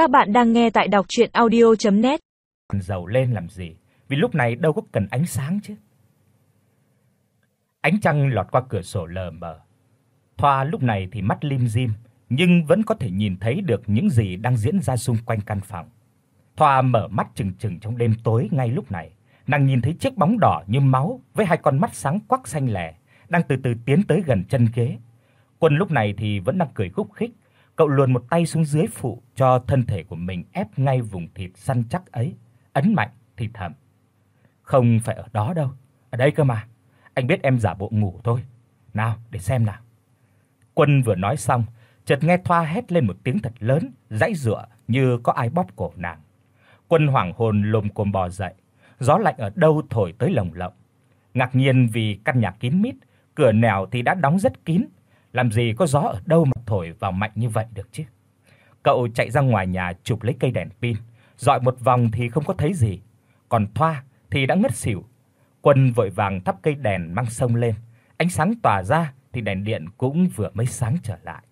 Các bạn đang nghe tại đọc audio net Dầu lên làm gì? Vì lúc này đâu có cần ánh sáng chứ. Ánh trăng lọt qua cửa sổ lờ mờ. Thoa lúc này thì mắt lim dim, nhưng vẫn có thể nhìn thấy được những gì đang diễn ra xung quanh căn phòng. Thoa mở mắt trừng trừng trong đêm tối ngay lúc này, nàng nhìn thấy chiếc bóng đỏ như máu với hai con mắt sáng quắc xanh lẻ đang từ từ tiến tới gần chân ghế. Quân lúc này thì vẫn đang cười khúc khích, cậu luồn một tay xuống dưới phụ cho thân thể của mình ép ngay vùng thịt săn chắc ấy, ấn mạnh thì thầm. Không phải ở đó đâu, ở đây cơ mà. Anh biết em giả bộ ngủ thôi. Nào, để xem nào. Quân vừa nói xong, chợt nghe Thoa hét lên một tiếng thật lớn, dãy dụa như có ai bóp cổ nàng. Quân hoảng hồn lồm cồm bò dậy, gió lạnh ở đâu thổi tới lồng lộng. Ngạc nhiên vì căn nhà kín mít, cửa nẻo thì đã đóng rất kín, làm gì có gió ở đâu mà thổi vào mạnh như vậy được chứ. Cậu chạy ra ngoài nhà chụp lấy cây đèn pin, dọi một vòng thì không có thấy gì, còn Thoa thì đã ngất xỉu. Quân vội vàng thắp cây đèn mang sông lên, ánh sáng tỏa ra thì đèn điện cũng vừa mới sáng trở lại.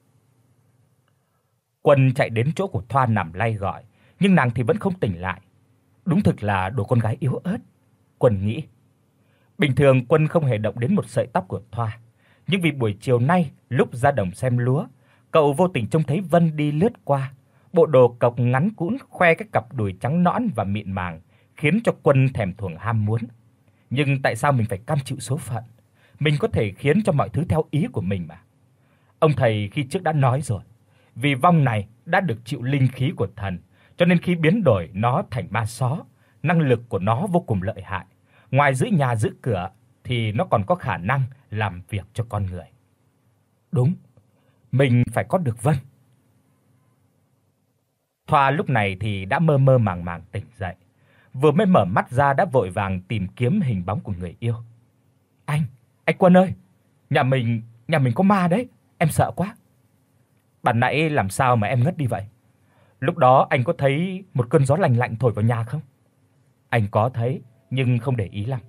Quân chạy đến chỗ của Thoa nằm lay gọi, nhưng nàng thì vẫn không tỉnh lại. Đúng thực là đồ con gái yếu ớt, Quân nghĩ. Bình thường Quân không hề động đến một sợi tóc của Thoa, nhưng vì buổi chiều nay lúc ra đồng xem lúa, cậu vô tình trông thấy Vân đi lướt qua, bộ đồ cộc ngắn cũn khoe cái cặp đùi trắng nõn và mịn màng, khiến cho Quân thèm thuồng ham muốn. Nhưng tại sao mình phải cam chịu số phận? Mình có thể khiến cho mọi thứ theo ý của mình mà. Ông thầy khi trước đã nói rồi, vì vong này đã được chịu linh khí của thần, cho nên khi biến đổi nó thành ma só, năng lực của nó vô cùng lợi hại. Ngoài giữ nhà giữ cửa thì nó còn có khả năng làm việc cho con người. Đúng, mình phải có được Vân. Thoa lúc này thì đã mơ mơ màng màng tỉnh dậy, vừa mới mở mắt ra đã vội vàng tìm kiếm hình bóng của người yêu. Anh, anh Quân ơi, nhà mình, nhà mình có ma đấy, em sợ quá. Bạn nãy làm sao mà em ngất đi vậy? Lúc đó anh có thấy một cơn gió lạnh lạnh thổi vào nhà không? Anh có thấy, nhưng không để ý lắm.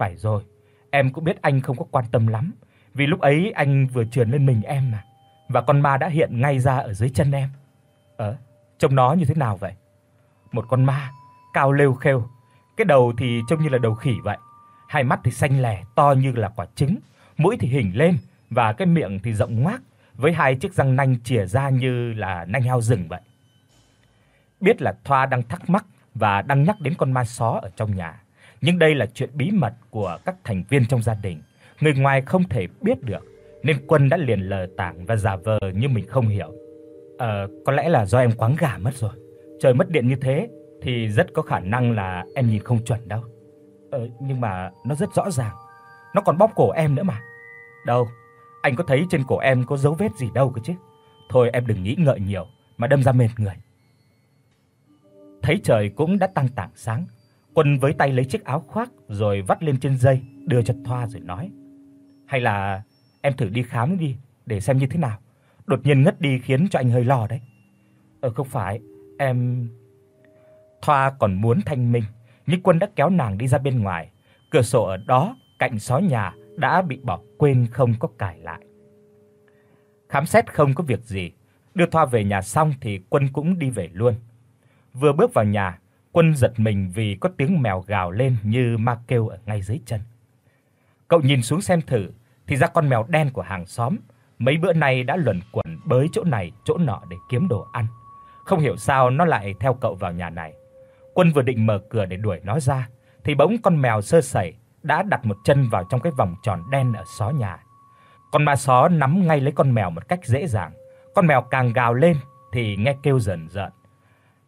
Phải rồi, em cũng biết anh không có quan tâm lắm, vì lúc ấy anh vừa trườn lên mình em mà, và con ma đã hiện ngay ra ở dưới chân em. Ờ, trông nó như thế nào vậy? Một con ma, cao lêu khêu, cái đầu thì trông như là đầu khỉ vậy, hai mắt thì xanh lè to như là quả trứng, mũi thì hình lên và cái miệng thì rộng ngoác với hai chiếc răng nanh chìa ra như là nanh heo rừng vậy. Biết là Thoa đang thắc mắc và đang nhắc đến con ma só ở trong nhà, nhưng đây là chuyện bí mật của các thành viên trong gia đình, người ngoài không thể biết được, nên Quân đã liền lờ tảng và giả vờ như mình không hiểu. Ờ, có lẽ là do em quáng gà mất rồi. Trời mất điện như thế thì rất có khả năng là em nhìn không chuẩn đâu. Ờ, nhưng mà nó rất rõ ràng. Nó còn bóp cổ em nữa mà. Đâu, anh có thấy trên cổ em có dấu vết gì đâu cơ chứ. Thôi em đừng nghĩ ngợi nhiều mà đâm ra mệt người. Thấy trời cũng đã tăng tảng sáng, Quân với tay lấy chiếc áo khoác rồi vắt lên trên dây, đưa cho Thoa rồi nói: "Hay là em thử đi khám đi để xem như thế nào. Đột nhiên ngất đi khiến cho anh hơi lo đấy." "Ờ không phải, em" Thoa còn muốn thanh minh, nhưng Quân đã kéo nàng đi ra bên ngoài. Cửa sổ ở đó cạnh xó nhà đã bị bỏ quên không có cài lại. Khám xét không có việc gì, đưa Thoa về nhà xong thì Quân cũng đi về luôn. Vừa bước vào nhà, Quân giật mình vì có tiếng mèo gào lên như ma kêu ở ngay dưới chân. Cậu nhìn xuống xem thử thì ra con mèo đen của hàng xóm, mấy bữa nay đã luẩn quẩn bới chỗ này chỗ nọ để kiếm đồ ăn. Không hiểu sao nó lại theo cậu vào nhà này. Quân vừa định mở cửa để đuổi nó ra thì bỗng con mèo sơ sẩy đã đặt một chân vào trong cái vòng tròn đen ở xó nhà. Con ma só nắm ngay lấy con mèo một cách dễ dàng. Con mèo càng gào lên thì nghe kêu dần dần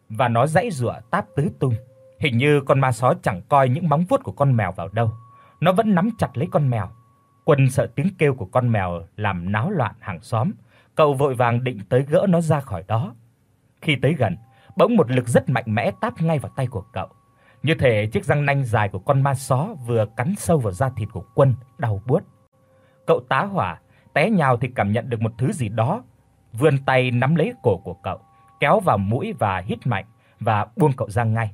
và nó giãy giụa táp tứ tung. Hình như con ma sói chẳng coi những móng vuốt của con mèo vào đâu, nó vẫn nắm chặt lấy con mèo. Quân sợ tiếng kêu của con mèo làm náo loạn hàng xóm, cậu vội vàng định tới gỡ nó ra khỏi đó. Khi tới gần, bỗng một lực rất mạnh mẽ táp ngay vào tay của cậu. Như thể chiếc răng nanh dài của con ma só vừa cắn sâu vào da thịt của Quân, đau buốt. Cậu tá hỏa, té nhào thì cảm nhận được một thứ gì đó vươn tay nắm lấy cổ của cậu kéo vào mũi và hít mạnh và buông cậu ra ngay.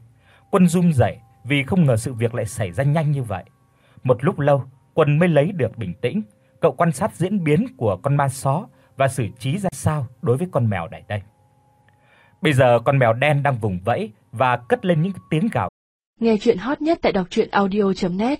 Quân run rẩy vì không ngờ sự việc lại xảy ra nhanh như vậy. Một lúc lâu, Quân mới lấy được bình tĩnh, cậu quan sát diễn biến của con ma só và xử trí ra sao đối với con mèo đại đây. Bây giờ con mèo đen đang vùng vẫy và cất lên những tiếng gào. Nghe truyện hot nhất tại doctruyenaudio.net